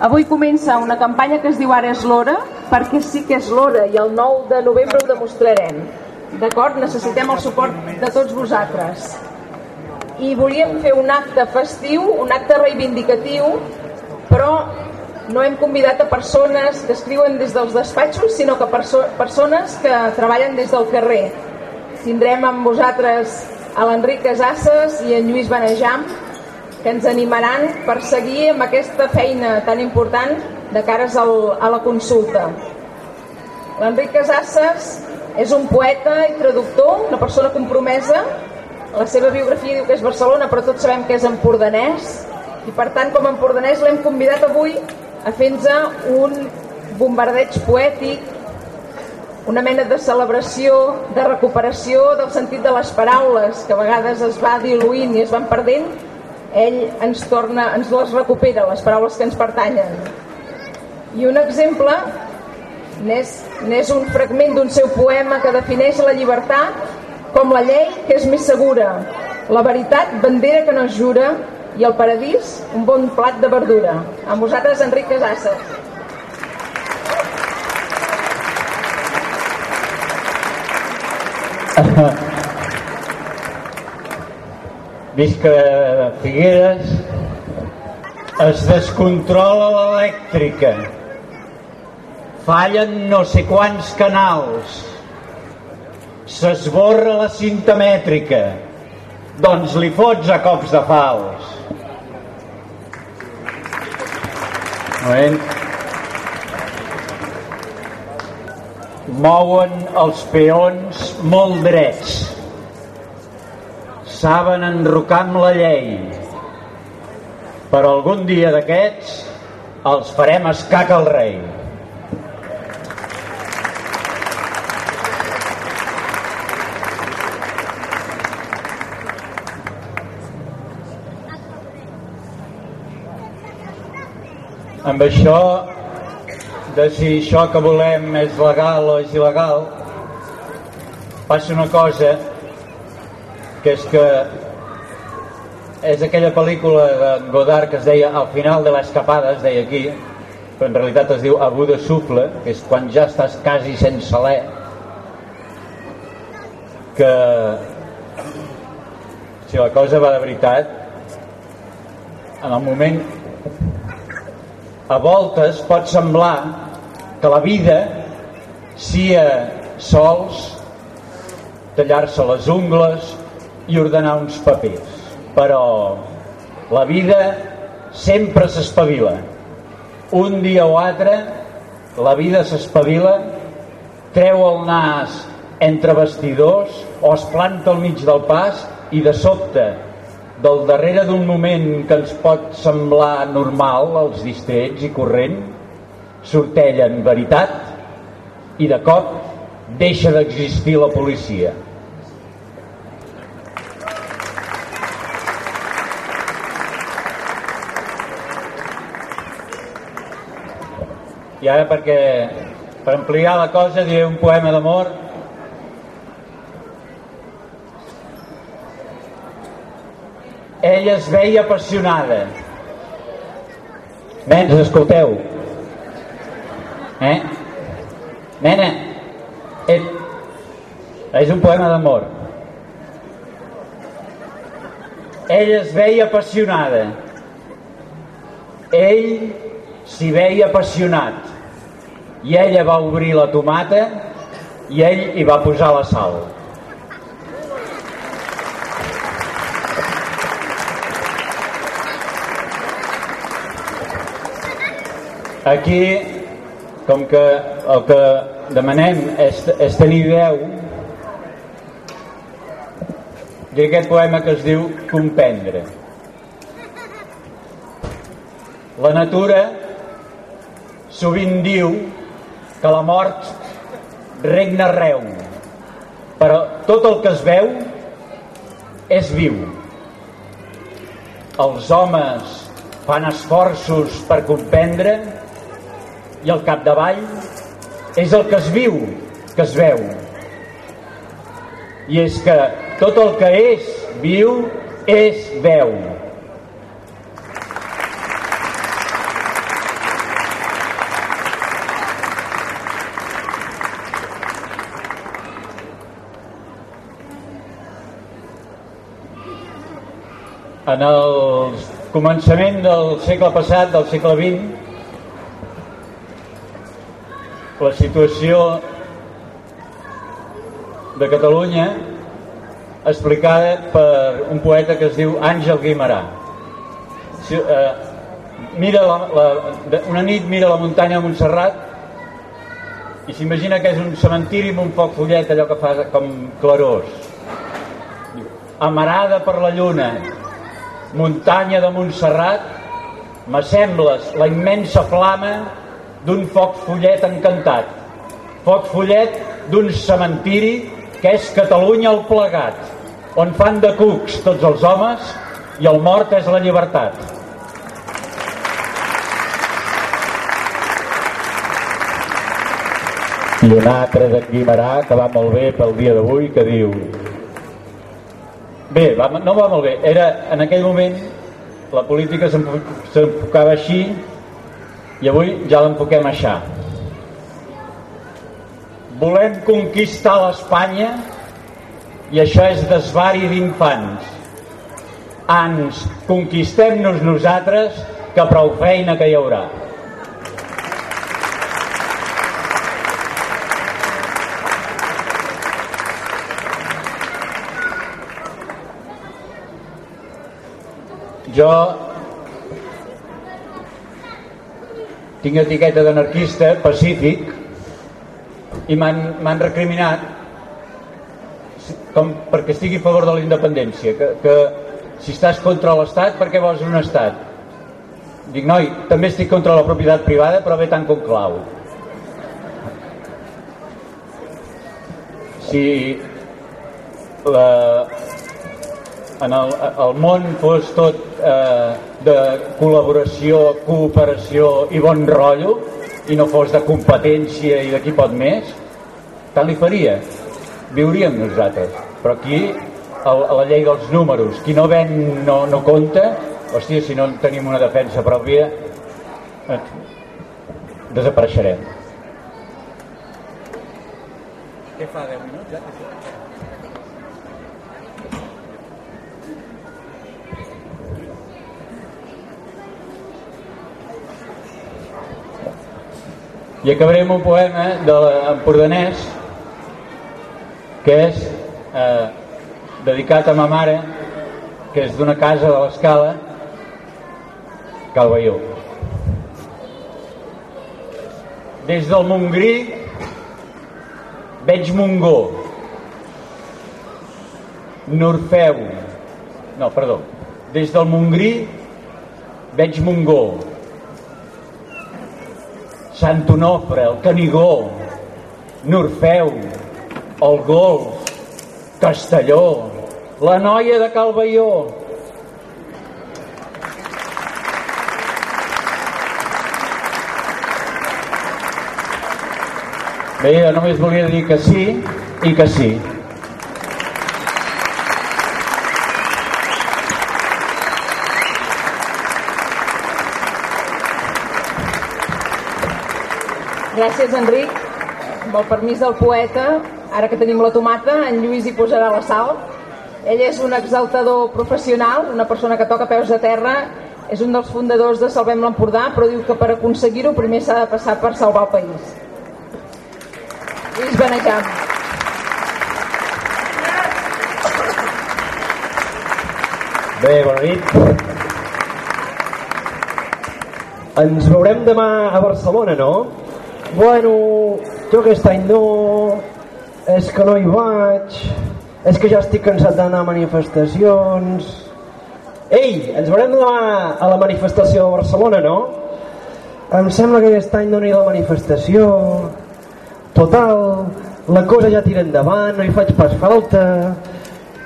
Avui comença una campanya que es diu Ara és l'hora, perquè sí que és l'hora i el 9 de novembre ho demostrarem. D'acord? Necessitem el suport de tots vosaltres. I volíem fer un acte festiu, un acte reivindicatiu, però no hem convidat a persones que escriuen des dels despatxos, sinó que perso persones que treballen des del carrer. Tindrem amb vosaltres a l'Enric Casasses i en Lluís Benejam, que ens animaran per seguir amb aquesta feina tan important de cares al, a la consulta. L'Enric Casasses és un poeta i traductor, una persona compromesa. La seva biografia diu que és Barcelona, però tots sabem que és empordanès. I per tant, com a empordanès, l'hem convidat avui a fer-nos un bombardeig poètic, una mena de celebració, de recuperació del sentit de les paraules, que a vegades es va diluint i es van perdent, ell ens torna, ens les recupera, les paraules que ens pertanyen. I un exemple n'és un fragment d'un seu poema que defineix la llibertat com la llei que és més segura, la veritat, bandera que no es jura, i el paradís, un bon plat de verdura. Amb vosaltres, Enric Casasses. Visca Figueres, es descontrola l'elèctrica, fallen no sé quants canals, s'esborra la cinta mètrica, doncs li fots a cops de fals. Moment. Mouen els peons molt drets saben enrocar amb la llei. Però algun dia d'aquests els farem escac al rei. Amb això de si això que volem és legal o és il·legal passa una cosa que és que és aquella pel·lícula de Godard que es deia al final de l'escapada es deia aquí però en realitat es diu Abu de Sufle que és quan ja estàs quasi sense alè. Que si la cosa va de veritat en el moment a voltes pot semblar que la vida sia sols tallar-se les ungles i ordenar uns papers. Però la vida sempre s'espavila. Un dia o altre la vida s'espavila treu el nas entre vestidors o es planta al mig del pas i de sobte del darrere d'un moment que ens pot semblar normal als distrets i corrent sortellen veritat i de cop deixa d'existir la policia i ara perquè per ampliar la cosa diré un poema d'amor. Ella es veia apassionada. Nens, escolteu. Eh? nena et... és un poema d'amor. Ella es veia apassionada. Ell s'hi veia apassionat i ella va obrir la tomata i ell hi va posar la sal. Aquí com que el que demanem és, és tenir veu i aquest poema que es diu comprendre. La natura sovint diu que la mort regna arreu però tot el que es veu és viu. Els homes fan esforços per comprendre i al capdavall és el que es viu que es veu. I és que tot el que és viu és veu en el començament del segle passat, del segle XX, la situació de Catalunya explicada per un poeta que es diu Àngel Guimarà. Si, eh, mira la, la, una nit mira la muntanya de Montserrat i s'imagina que és un cementiri amb un foc follet, allò que fa com clarós. Amarada per la lluna, muntanya de Montserrat, m'assembles la immensa flama d'un foc follet encantat. Foc follet d'un cementiri que és Catalunya al plegat, on fan de cucs tots els homes i el mort és la llibertat. I un altre de Guimarà que va molt bé pel dia d'avui que diu bé, va, no va molt bé. Era en aquell moment la política s'enfocava així i avui ja l'enfoquem així volem conquistar l'Espanya i això és desvari d'infants. Ans conquistem-nos nosaltres que prou feina que hi haurà jo tinc etiqueta d'anarquista pacífic i m'han recriminat com perquè estigui a favor de la independència que, que si estàs contra l'estat per què vols un estat? Dic noi, també estic contra la propietat privada però ve tant com clau. Si la, en el, el món fos tot eh, de col·laboració, cooperació i bon rotllo i no fos de competència i de qui pot més, tant li faria. Viuríem nosaltres. Però aquí, el, la llei dels números, qui no ven no, no compta, hòstia, si no tenim una defensa pròpia, eh, desapareixerem. Què fa, 10 minuts? Ja? I acabaré amb un poema de l'Empordanès que és eh, dedicat a ma mare que és d'una casa de l'escala Calvaió. Des del Montgrí veig Montgó. Norfeu no, perdó. Des del Montgrí veig Montgó Sant Onofre, el Canigó, Norfeu, el Golf, Castelló, la noia de Calveió. Bé, jo només volia dir que sí i que sí. Gràcies, Enric. Amb el permís del poeta, ara que tenim la tomata, en Lluís hi posarà la sal. Ell és un exaltador professional, una persona que toca peus de terra, és un dels fundadors de Salvem l'Empordà, però diu que per aconseguir-ho primer s'ha de passar per salvar el país. Lluís Benejam. Bé, bona nit. Ens veurem demà a Barcelona, no? Bueno, jo aquest any no, és que no hi vaig, és que ja estic cansat d'anar a manifestacions... Ei, ens veurem demà a la manifestació de Barcelona, no? Em sembla que aquest any no aniré a la manifestació. Total, la cosa ja tira endavant, no hi faig pas falta.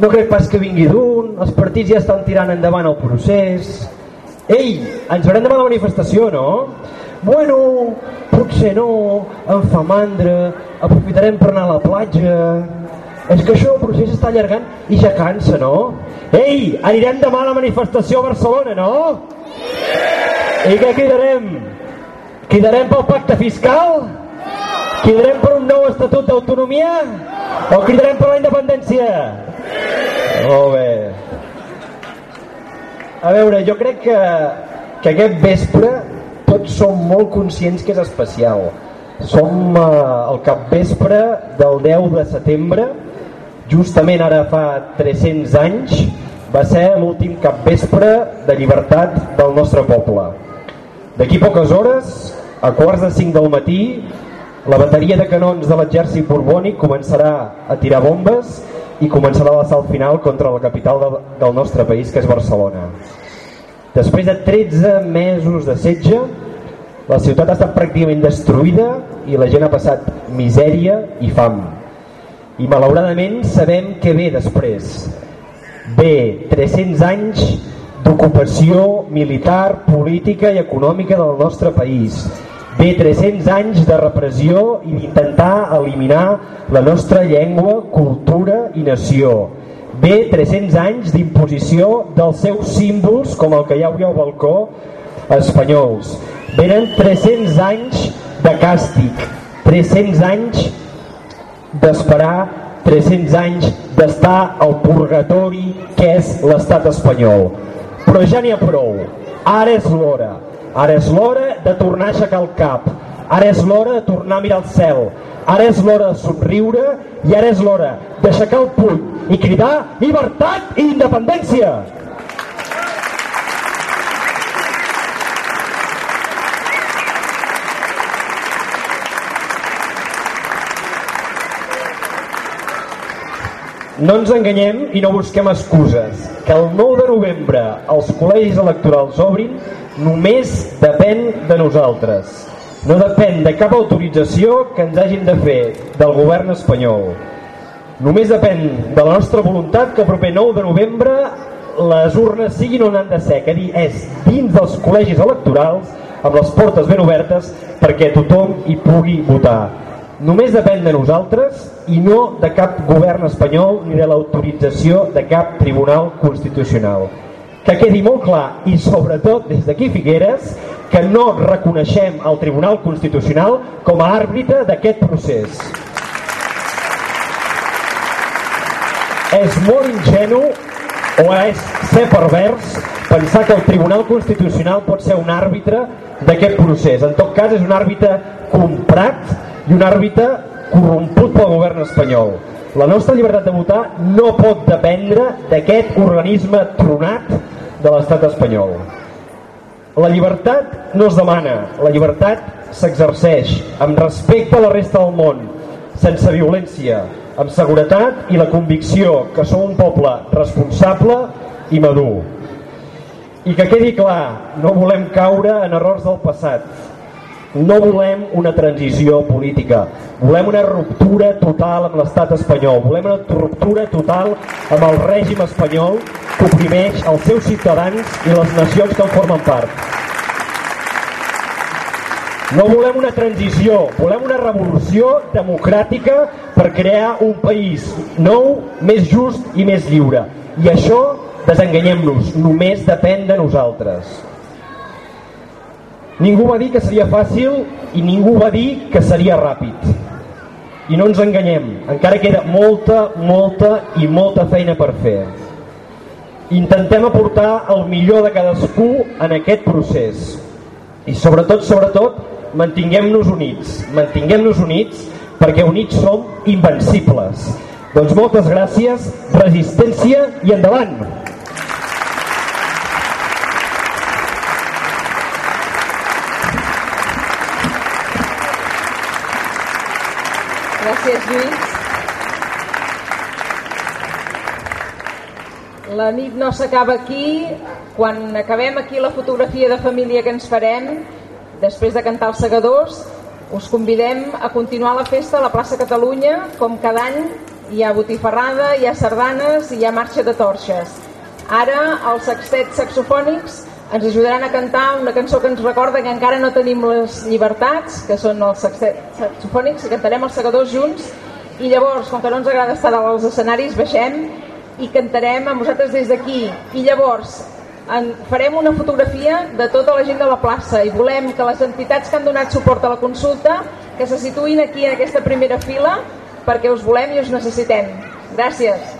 No crec pas que vingui d'un, els partits ja estan tirant endavant el procés. Ei, ens veurem demà a la manifestació, no? Bueno, potser no, em fa mandra, aprofitarem per anar a la platja... És que això el procés està allargant i ja cansa, no? Ei, anirem demà a la manifestació a Barcelona, no? Sí! I què cridarem? Cridarem pel pacte fiscal? Cridarem per un nou estatut d'autonomia? O cridarem per la independència? Sí! Molt bé. A veure, jo crec que, que aquest vespre tots som molt conscients que és especial. Som eh, el capvespre del 10 de setembre, justament ara fa 300 anys, va ser l'últim capvespre de llibertat del nostre poble. D'aquí poques hores, a quarts de 5 del matí, la bateria de canons de l'exèrcit borbònic començarà a tirar bombes i començarà l'assalt final contra la capital de, del nostre país, que és Barcelona. Després de 13 mesos de setge, la ciutat ha estat pràcticament destruïda i la gent ha passat misèria i fam. I malauradament sabem què ve després. Ve 300 anys d'ocupació militar, política i econòmica del nostre país Ve 300 anys de repressió i d'intentar eliminar la nostra llengua, cultura i nació. Ve 300 anys d'imposició dels seus símbols, com el que hi ha avui al balcó, espanyols. Venen 300 anys de càstig, 300 anys d'esperar, 300 anys d'estar al purgatori que és l'estat espanyol. Però ja n'hi ha prou. Ara és l'hora Ara és l'hora de tornar a aixecar el cap. Ara és l'hora de tornar a mirar el cel. Ara és l'hora de somriure i ara és l'hora d'aixecar el puny i cridar llibertat i independència. No ens enganyem i no busquem excuses. Que el 9 de novembre els col·legis electorals obrin només depèn de nosaltres. No depèn de cap autorització que ens hagin de fer del govern espanyol. Només depèn de la nostra voluntat que el proper 9 de novembre les urnes siguin on han de ser, que dir, és dins dels col·legis electorals amb les portes ben obertes perquè tothom hi pugui votar. Només depèn de nosaltres i no de cap govern espanyol ni de l'autorització de cap tribunal constitucional que quedi molt clar i sobretot des d'aquí Figueres que no reconeixem el Tribunal Constitucional com a àrbitre d'aquest procés. És molt ingenu o és ser pervers pensar que el Tribunal Constitucional pot ser un àrbitre d'aquest procés. En tot cas, és un àrbitre comprat i un àrbitre corromput pel govern espanyol. La nostra llibertat de votar no pot dependre d'aquest organisme tronat de l'estat espanyol. La llibertat no es demana, la llibertat s'exerceix amb respecte a la resta del món, sense violència, amb seguretat i la convicció que som un poble responsable i madur. I que quedi clar, no volem caure en errors del passat, no volem una transició política, volem una ruptura total amb l'estat espanyol, volem una ruptura total amb el règim espanyol que oprimeix els seus ciutadans i les nacions que en formen part. No volem una transició, volem una revolució democràtica per crear un país nou, més just i més lliure. I això, desenganyem-nos, només depèn de nosaltres. Ningú va dir que seria fàcil i ningú va dir que seria ràpid. I no ens enganyem, encara queda molta, molta i molta feina per fer. Intentem aportar el millor de cadascú en aquest procés. I sobretot, sobretot, mantinguem-nos units. Mantinguem-nos units perquè units som invencibles. Doncs moltes gràcies, resistència i endavant! Gràcies, Lluís. La nit no s'acaba aquí. Quan acabem aquí la fotografia de família que ens farem, després de cantar els segadors, us convidem a continuar la festa a la plaça Catalunya, com cada any hi ha botifarrada, hi ha sardanes i hi ha marxa de torxes. Ara els sextets saxofònics ens ajudaran a cantar una cançó que ens recorda que encara no tenim les llibertats, que són els saxofònics, i cantarem els segadors junts, i llavors, com que no ens agrada estar als escenaris, baixem i cantarem amb vosaltres des d'aquí. I llavors en, farem una fotografia de tota la gent de la plaça i volem que les entitats que han donat suport a la consulta que se situïn aquí en aquesta primera fila perquè us volem i us necessitem. Gràcies.